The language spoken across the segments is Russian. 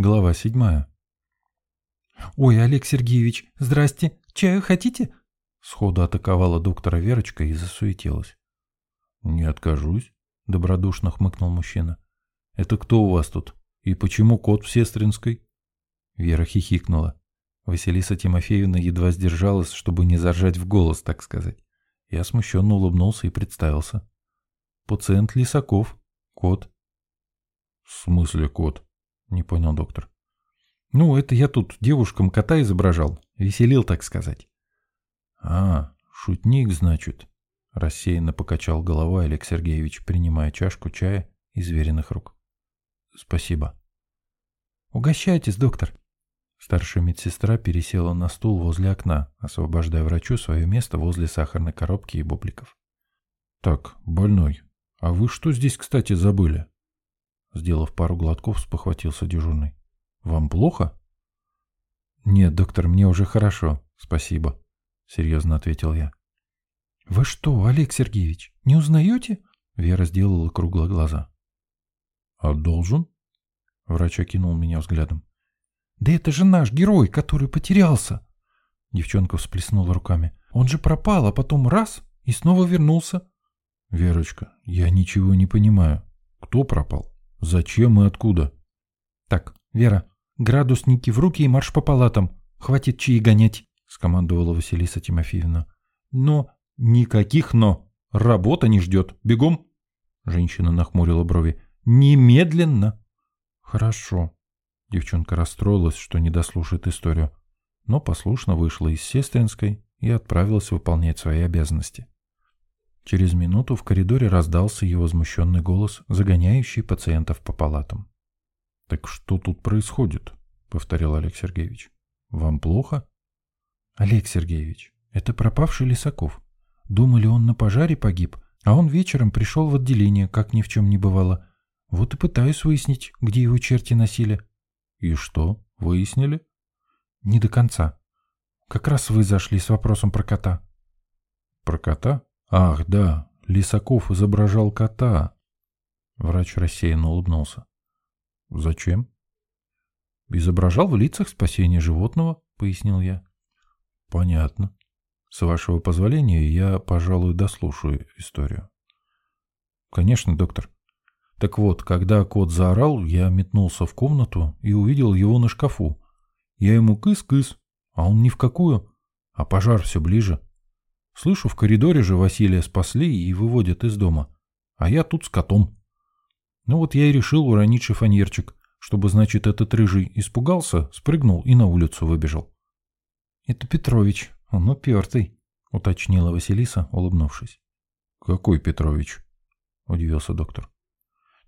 Глава седьмая. «Ой, Олег Сергеевич, здрасте. Чаю хотите?» Сходу атаковала доктора Верочка и засуетилась. «Не откажусь», — добродушно хмыкнул мужчина. «Это кто у вас тут? И почему кот в Сестринской?» Вера хихикнула. Василиса Тимофеевна едва сдержалась, чтобы не заржать в голос, так сказать. Я смущенно улыбнулся и представился. «Пациент Лисаков. Кот». «В смысле кот?» — не понял доктор. «Ну, это я тут девушкам кота изображал. Веселил, так сказать». «А, шутник, значит?» — рассеянно покачал головой Олег Сергеевич, принимая чашку чая из веренных рук. «Спасибо». «Угощайтесь, доктор». Старшая медсестра пересела на стул возле окна, освобождая врачу свое место возле сахарной коробки и бубликов. «Так, больной, а вы что здесь, кстати, забыли?» Сделав пару глотков, спохватился дежурный. «Вам плохо?» «Нет, доктор, мне уже хорошо, спасибо», — серьезно ответил я. «Вы что, Олег Сергеевич, не узнаете?» Вера сделала круглые глаза. «А должен?» Врач окинул меня взглядом. «Да это же наш герой, который потерялся!» Девчонка всплеснула руками. «Он же пропал, а потом раз и снова вернулся». «Верочка, я ничего не понимаю. Кто пропал? Зачем и откуда?» «Так, Вера, градусники в руки и марш по палатам. Хватит чаи гонять», — скомандовала Василиса Тимофеевна. «Но никаких «но». Работа не ждет. Бегом!» Женщина нахмурила брови. «Немедленно!» «Хорошо». Девчонка расстроилась, что не дослушает историю, но послушно вышла из сестринской и отправилась выполнять свои обязанности. Через минуту в коридоре раздался его возмущенный голос, загоняющий пациентов по палатам. «Так что тут происходит?» — повторил Олег Сергеевич. «Вам плохо?» «Олег Сергеевич, это пропавший Лисаков. Думали, он на пожаре погиб, а он вечером пришел в отделение, как ни в чем не бывало. Вот и пытаюсь выяснить, где его черти носили. И что, выяснили? Не до конца. Как раз вы зашли с вопросом про кота. Про кота? Ах, да, Лисаков изображал кота. Врач рассеянно улыбнулся. Зачем? Изображал в лицах спасение животного, пояснил я. Понятно. С вашего позволения я, пожалуй, дослушаю историю. Конечно, доктор. Так вот, когда кот заорал, я метнулся в комнату и увидел его на шкафу. Я ему кыс-кыс, а он ни в какую, а пожар все ближе. Слышу, в коридоре же Василия спасли и выводят из дома, а я тут с котом. Ну вот я и решил уронить шифоньерчик, чтобы, значит, этот рыжий испугался, спрыгнул и на улицу выбежал. — Это Петрович, он упертый, — уточнила Василиса, улыбнувшись. — Какой Петрович? — удивился доктор.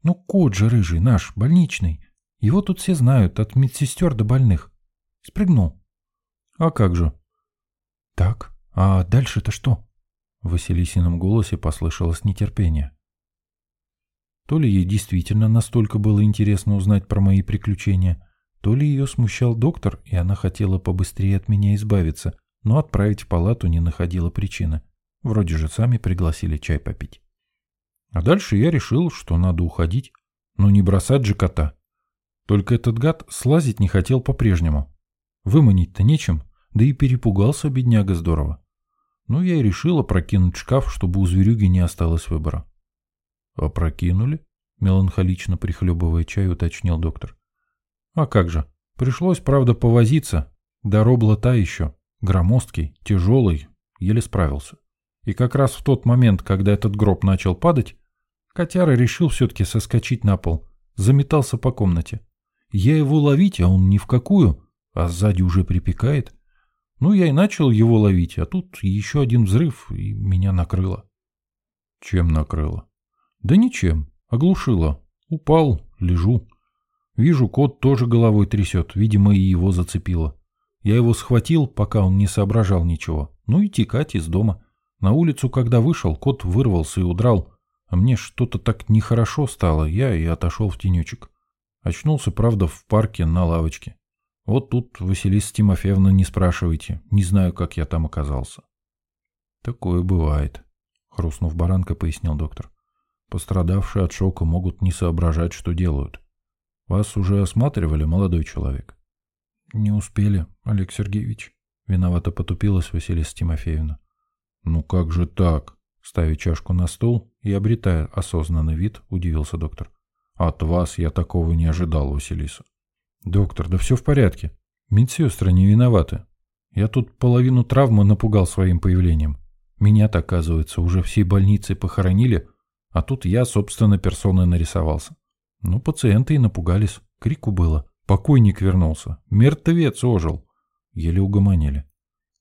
Ну, кот же рыжий, наш, больничный. Его тут все знают, от медсестер до больных. Спрыгнул. А как же? Так, а дальше-то что? В Василисином голосе послышалось нетерпение. То ли ей действительно настолько было интересно узнать про мои приключения, то ли ее смущал доктор, и она хотела побыстрее от меня избавиться, но отправить в палату не находила причины. Вроде же сами пригласили чай попить. А дальше я решил, что надо уходить. Но не бросать же кота. Только этот гад слазить не хотел по-прежнему. Выманить-то нечем, да и перепугался бедняга здорово. Ну, я и решил опрокинуть шкаф, чтобы у зверюги не осталось выбора. «Опрокинули?» — меланхолично прихлебывая чай, уточнил доктор. «А как же? Пришлось, правда, повозиться. Да робла та еще. Громоздкий, тяжелый, еле справился. И как раз в тот момент, когда этот гроб начал падать, Котяра решил все-таки соскочить на пол, заметался по комнате. Я его ловить, а он ни в какую, а сзади уже припекает. Ну, я и начал его ловить, а тут еще один взрыв, и меня накрыло. Чем накрыло? Да ничем, оглушило. Упал, лежу. Вижу, кот тоже головой трясет, видимо, и его зацепило. Я его схватил, пока он не соображал ничего. Ну и текать из дома. На улицу, когда вышел, кот вырвался и удрал. А мне что-то так нехорошо стало, я и отошел в тенечек. Очнулся, правда, в парке на лавочке. Вот тут, Василиса Тимофеевна, не спрашивайте, не знаю, как я там оказался. Такое бывает, хрустнув баранкой, пояснил доктор. Пострадавшие от шока могут не соображать, что делают. Вас уже осматривали, молодой человек? Не успели, Олег Сергеевич. Виновато потупилась Василиса Тимофеевна. Ну как же так? Ставя чашку на стол и обретая осознанный вид, удивился доктор. От вас я такого не ожидал, Василиса. Доктор, да все в порядке. Медсестры не виноваты. Я тут половину травмы напугал своим появлением. Меня-то, оказывается, уже всей больницей похоронили, а тут я, собственно, персоной нарисовался. Ну, пациенты и напугались. Крику было. Покойник вернулся. Мертвец ожил. Еле угомонили.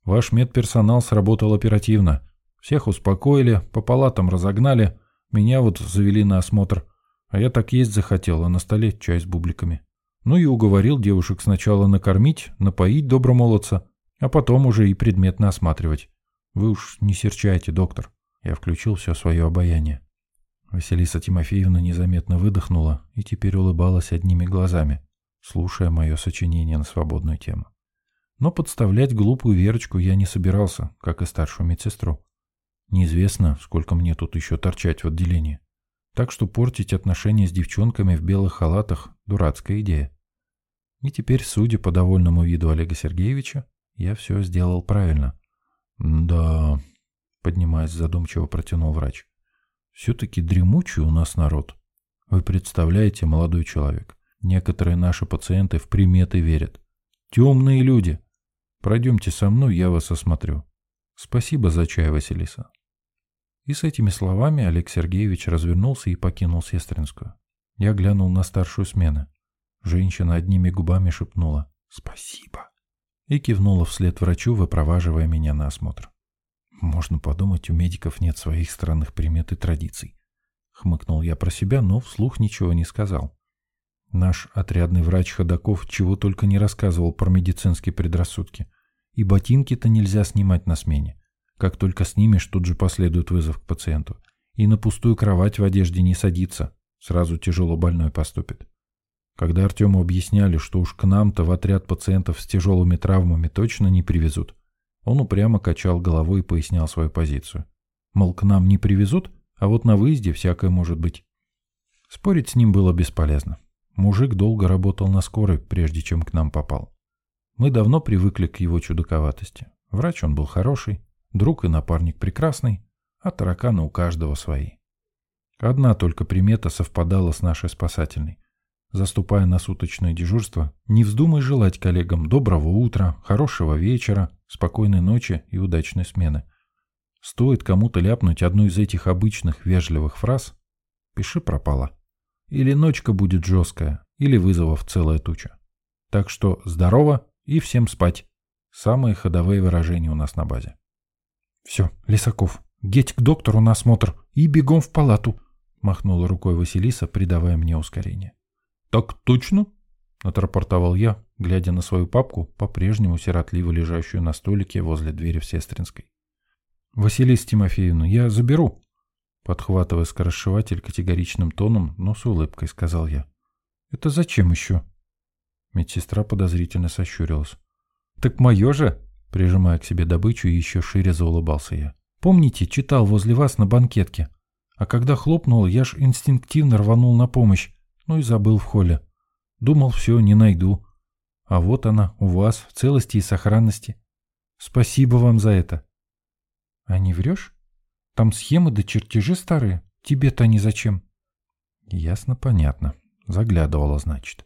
Ваш медперсонал сработал оперативно. Всех успокоили, по палатам разогнали. Меня вот завели на осмотр. А я так есть захотел, а на столе чай с бубликами. Ну и уговорил девушек сначала накормить, напоить добромолодца, а потом уже и предметно осматривать. Вы уж не серчайте, доктор. Я включил все свое обаяние. Василиса Тимофеевна незаметно выдохнула и теперь улыбалась одними глазами, слушая мое сочинение на свободную тему. Но подставлять глупую Верочку я не собирался, как и старшую медсестру. Неизвестно, сколько мне тут еще торчать в отделении. Так что портить отношения с девчонками в белых халатах – дурацкая идея. И теперь, судя по довольному виду Олега Сергеевича, я все сделал правильно. «Да...» — поднимаясь задумчиво протянул врач. Все-таки дремучий у нас народ. Вы представляете, молодой человек, некоторые наши пациенты в приметы верят. Темные люди. Пройдемте со мной, я вас осмотрю. Спасибо за чай, Василиса. И с этими словами Олег Сергеевич развернулся и покинул Сестринскую. Я глянул на старшую смену. Женщина одними губами шепнула «Спасибо» и кивнула вслед врачу, выпроваживая меня на осмотр. Можно подумать, у медиков нет своих странных примет и традиций. Хмыкнул я про себя, но вслух ничего не сказал. Наш отрядный врач Ходаков чего только не рассказывал про медицинские предрассудки. И ботинки-то нельзя снимать на смене. Как только снимешь, тут же последует вызов к пациенту. И на пустую кровать в одежде не садиться. Сразу тяжело больной поступит. Когда Артему объясняли, что уж к нам-то в отряд пациентов с тяжелыми травмами точно не привезут, он упрямо качал головой и пояснял свою позицию. Мол, к нам не привезут, а вот на выезде всякое может быть. Спорить с ним было бесполезно. Мужик долго работал на скорой, прежде чем к нам попал. Мы давно привыкли к его чудаковатости. Врач он был хороший, друг и напарник прекрасный, а тараканы у каждого свои. Одна только примета совпадала с нашей спасательной. Заступая на суточное дежурство, не вздумай желать коллегам доброго утра, хорошего вечера, спокойной ночи и удачной смены. Стоит кому-то ляпнуть одну из этих обычных вежливых фраз «пиши пропало». Или ночка будет жесткая, или вызовов целая туча. Так что здорово и всем спать. Самые ходовые выражения у нас на базе. Все, Лисаков, геть к доктору на осмотр и бегом в палату, махнула рукой Василиса, придавая мне ускорение. «Так точно?» — отрапортовал я, глядя на свою папку, по-прежнему сиротливо лежащую на столике возле двери в Сестринской. «Василиса Тимофеевна, я заберу!» Подхватывая скоросшиватель категоричным тоном, но с улыбкой, сказал я. «Это зачем еще?» Медсестра подозрительно сощурилась. «Так мое же!» Прижимая к себе добычу, еще шире заулыбался я. «Помните, читал возле вас на банкетке? А когда хлопнул, я ж инстинктивно рванул на помощь, ну и забыл в холле. Думал, все, не найду. А вот она, у вас, в целости и сохранности. Спасибо вам за это. А не врешь? Там схемы да чертежи старые. Тебе-то они зачем? Ясно, понятно. Заглядывала, значит.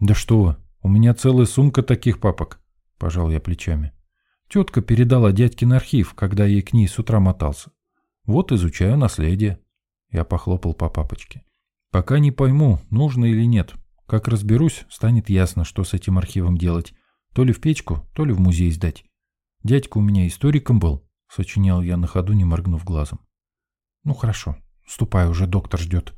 Да что, у меня целая сумка таких папок. Пожал я плечами. Тетка передала дядькин архив, когда ей к ней с утра мотался. Вот изучаю наследие. Я похлопал по папочке. Пока не пойму, нужно или нет. Как разберусь, станет ясно, что с этим архивом делать. То ли в печку, то ли в музей сдать. Дядька у меня историком был, сочинял я на ходу, не моргнув глазом. Ну хорошо, ступай, уже доктор ждет.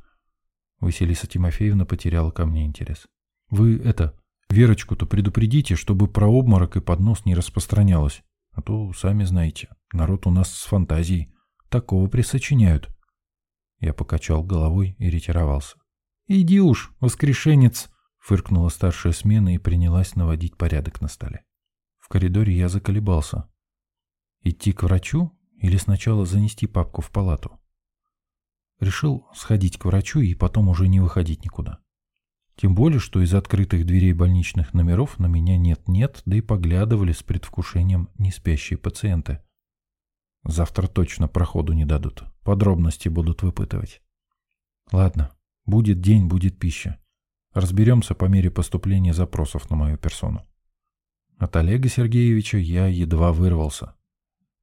Василиса Тимофеевна потеряла ко мне интерес. Вы это, Верочку-то предупредите, чтобы про обморок и поднос не распространялось. А то, сами знаете, народ у нас с фантазией. Такого присочиняют. Я покачал головой и ретировался. «Иди уж, воскрешенец!» — фыркнула старшая смена и принялась наводить порядок на столе. В коридоре я заколебался. Идти к врачу или сначала занести папку в палату? Решил сходить к врачу и потом уже не выходить никуда. Тем более, что из открытых дверей больничных номеров на меня нет-нет, да и поглядывали с предвкушением неспящие пациенты. Завтра точно проходу не дадут. Подробности будут выпытывать. Ладно, будет день, будет пища. Разберемся по мере поступления запросов на мою персону. От Олега Сергеевича я едва вырвался.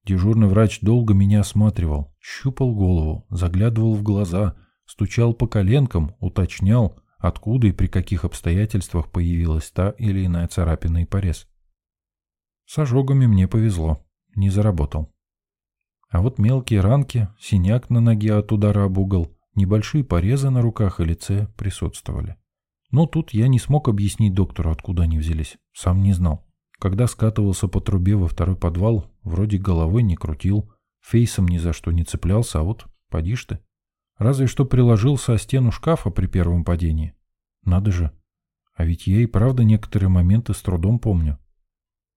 Дежурный врач долго меня осматривал, щупал голову, заглядывал в глаза, стучал по коленкам, уточнял, откуда и при каких обстоятельствах появилась та или иная царапина и порез. С ожогами мне повезло, не заработал. А вот мелкие ранки, синяк на ноге от удара об угол, небольшие порезы на руках и лице присутствовали. Но тут я не смог объяснить доктору, откуда они взялись. Сам не знал. Когда скатывался по трубе во второй подвал, вроде головой не крутил, фейсом ни за что не цеплялся, а вот поди ты. Разве что приложился о стену шкафа при первом падении. Надо же. А ведь я и правда некоторые моменты с трудом помню.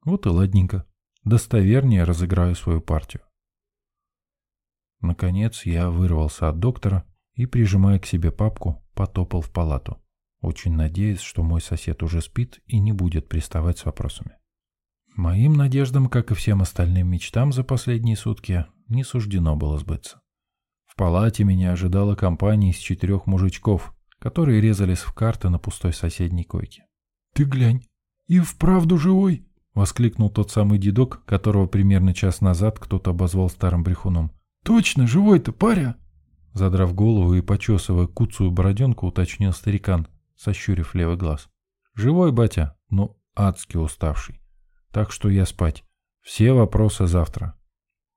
Вот и ладненько. Достовернее разыграю свою партию. Наконец я вырвался от доктора и, прижимая к себе папку, потопал в палату, очень надеясь, что мой сосед уже спит и не будет приставать с вопросами. Моим надеждам, как и всем остальным мечтам за последние сутки, не суждено было сбыться. Палате меня ожидала компания из четырех мужичков, которые резались в карты на пустой соседней койке. «Ты глянь, и вправду живой!» — воскликнул тот самый дедок, которого примерно час назад кто-то обозвал старым брехуном. «Точно, живой-то, паря!» Задрав голову и почесывая куцую бороденку, уточнил старикан, сощурив левый глаз. «Живой, батя, но адски уставший. Так что я спать. Все вопросы завтра».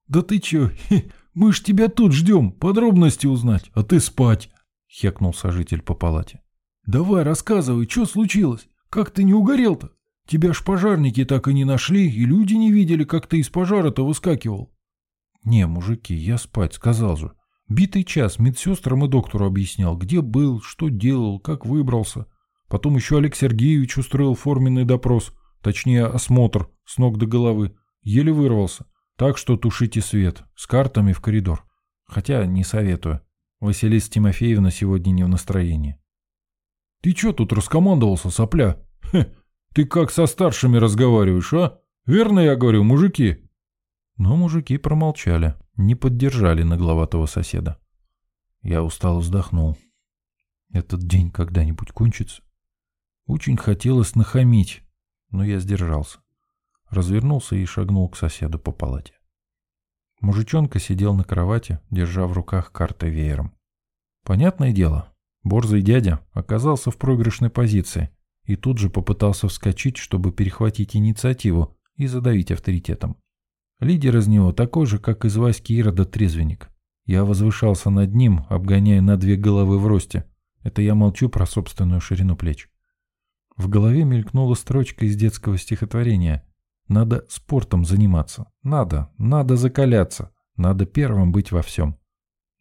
«Да ты чё? Хе, мы ж тебя тут ждем, подробности узнать, а ты спать!» — хекнул сожитель по палате. «Давай, рассказывай, что случилось? Как ты не угорел-то? Тебя ж пожарники так и не нашли, и люди не видели, как ты из пожара-то выскакивал». «Не, мужики, я спать, сказал же. Битый час медсестрам и доктору объяснял, где был, что делал, как выбрался. Потом еще Олег Сергеевич устроил форменный допрос, точнее осмотр с ног до головы. Еле вырвался. Так что тушите свет, с картами в коридор. Хотя не советую. Василиса Тимофеевна сегодня не в настроении. «Ты чё тут раскомандовался, сопля? Хе, ты как со старшими разговариваешь, а? Верно я говорю, мужики?» Но мужики промолчали, не поддержали нагловатого соседа. Я устало вздохнул. Этот день когда-нибудь кончится? Очень хотелось нахамить, но я сдержался. Развернулся и шагнул к соседу по палате. Мужичонка сидел на кровати, держа в руках карты веером. Понятное дело, борзый дядя оказался в проигрышной позиции и тут же попытался вскочить, чтобы перехватить инициативу и задавить авторитетом. Лидер из него такой же, как из Васьки Ирода трезвенник. Я возвышался над ним, обгоняя на две головы в росте. Это я молчу про собственную ширину плеч. В голове мелькнула строчка из детского стихотворения надо спортом заниматься. Надо, надо закаляться. Надо первым быть во всем.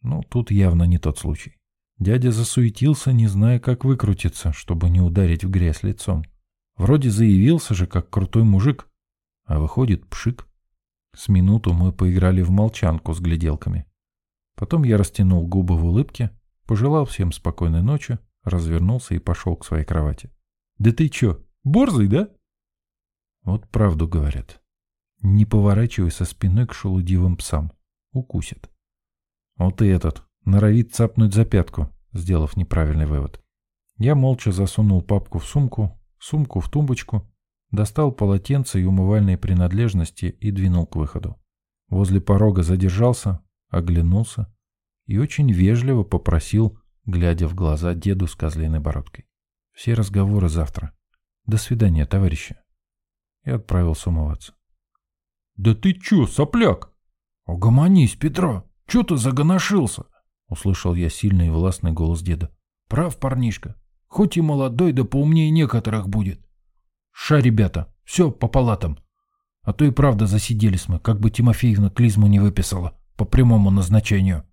Ну, тут явно не тот случай. Дядя засуетился, не зная, как выкрутиться, чтобы не ударить в грязь лицом. Вроде заявился же, как крутой мужик, а выходит пшик. С минуту мы поиграли в молчанку с гляделками. Потом я растянул губы в улыбке, пожелал всем спокойной ночи, развернулся и пошел к своей кровати. «Да ты чё, борзый, да?» Вот правду говорят. Не поворачивайся спиной к шелудивым псам. Укусит. Вот и этот. Норовит цапнуть за пятку, сделав неправильный вывод. Я молча засунул папку в сумку, сумку в тумбочку, достал полотенце и умывальные принадлежности и двинул к выходу. Возле порога задержался, оглянулся и очень вежливо попросил, глядя в глаза деду с козлиной бородкой. Все разговоры завтра. До свидания, товарищи и отправился умываться. «Да ты чё, сопляк? Угомонись, Петро, чё ты загоношился?» Услышал я сильный и властный голос деда. «Прав, парнишка, хоть и молодой, да поумнее некоторых будет. Ша, ребята, все по палатам. А то и правда засиделись мы, как бы Тимофеевна клизму не выписала, по прямому назначению».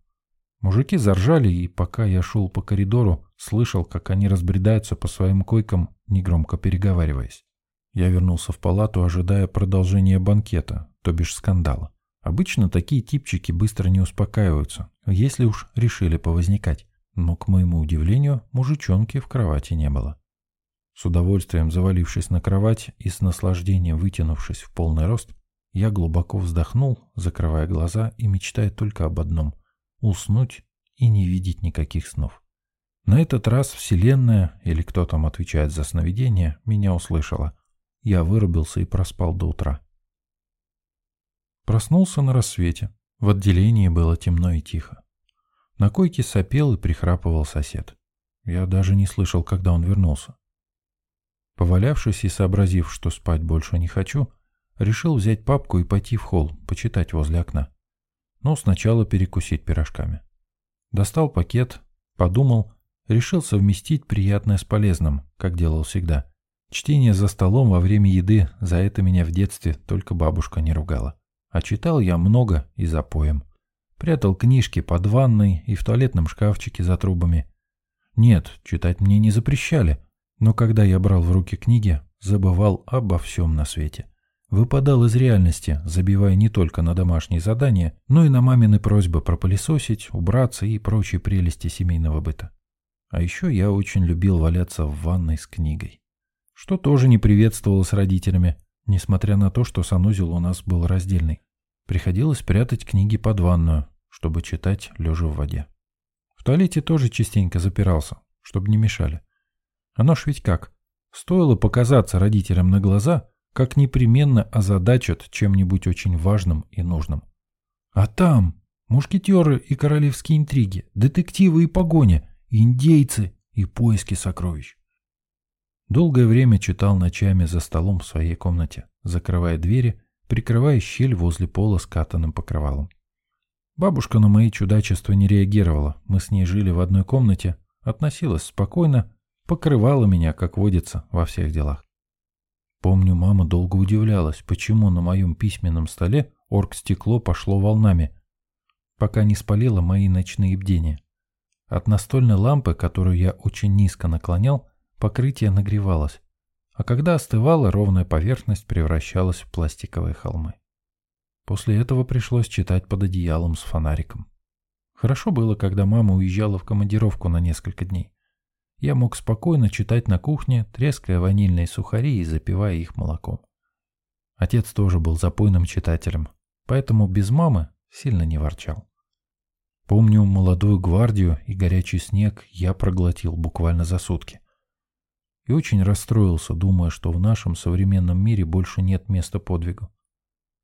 Мужики заржали, и пока я шел по коридору, слышал, как они разбредаются по своим койкам, негромко переговариваясь. Я вернулся в палату, ожидая продолжения банкета, то бишь скандала. Обычно такие типчики быстро не успокаиваются, если уж решили повозникать. Но, к моему удивлению, мужичонки в кровати не было. С удовольствием завалившись на кровать и с наслаждением вытянувшись в полный рост, я глубоко вздохнул, закрывая глаза и мечтая только об одном — уснуть и не видеть никаких снов. На этот раз Вселенная, или кто там отвечает за сновидение, меня услышала. Я вырубился и проспал до утра. Проснулся на рассвете. В отделении было темно и тихо. На койке сопел и прихрапывал сосед. Я даже не слышал, когда он вернулся. Повалявшись и сообразив, что спать больше не хочу, решил взять папку и пойти в холл, почитать возле окна. Но сначала перекусить пирожками. Достал пакет, подумал, решил совместить приятное с полезным, как делал всегда. Чтение за столом во время еды, за это меня в детстве только бабушка не ругала. А читал я много и за поем. Прятал книжки под ванной и в туалетном шкафчике за трубами. Нет, читать мне не запрещали, но когда я брал в руки книги, забывал обо всем на свете. Выпадал из реальности, забивая не только на домашние задания, но и на мамины просьбы пропылесосить, убраться и прочие прелести семейного быта. А еще я очень любил валяться в ванной с книгой. Что тоже не приветствовалось родителями, несмотря на то, что санузел у нас был раздельный. Приходилось прятать книги под ванную, чтобы читать лежа в воде. В туалете тоже частенько запирался, чтобы не мешали. Оно ж ведь как. Стоило показаться родителям на глаза, как непременно озадачат чем-нибудь очень важным и нужным. А там мушкетеры и королевские интриги, детективы и погоня, индейцы и поиски сокровищ. Долгое время читал ночами за столом в своей комнате, закрывая двери, прикрывая щель возле пола скатанным покрывалом. Бабушка на мои чудачества не реагировала, мы с ней жили в одной комнате, относилась спокойно, покрывала меня, как водится, во всех делах. Помню, мама долго удивлялась, почему на моем письменном столе оргстекло пошло волнами, пока не спалило мои ночные бдения. От настольной лампы, которую я очень низко наклонял, покрытие нагревалось, а когда остывала, ровная поверхность превращалась в пластиковые холмы. После этого пришлось читать под одеялом с фонариком. Хорошо было, когда мама уезжала в командировку на несколько дней я мог спокойно читать на кухне, треская ванильные сухари и запивая их молоком. Отец тоже был запойным читателем, поэтому без мамы сильно не ворчал. Помню молодую гвардию и горячий снег я проглотил буквально за сутки. И очень расстроился, думая, что в нашем современном мире больше нет места подвигу.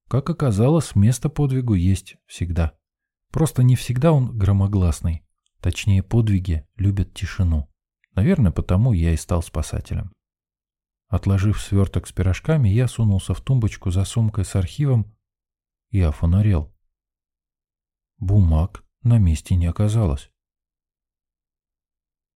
Как оказалось, место подвигу есть всегда. Просто не всегда он громогласный. Точнее, подвиги любят тишину. Наверное, потому я и стал спасателем. Отложив сверток с пирожками, я сунулся в тумбочку за сумкой с архивом и офонарел. Бумаг на месте не оказалось.